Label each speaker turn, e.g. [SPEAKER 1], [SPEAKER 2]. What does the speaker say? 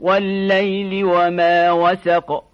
[SPEAKER 1] والليل وما وسق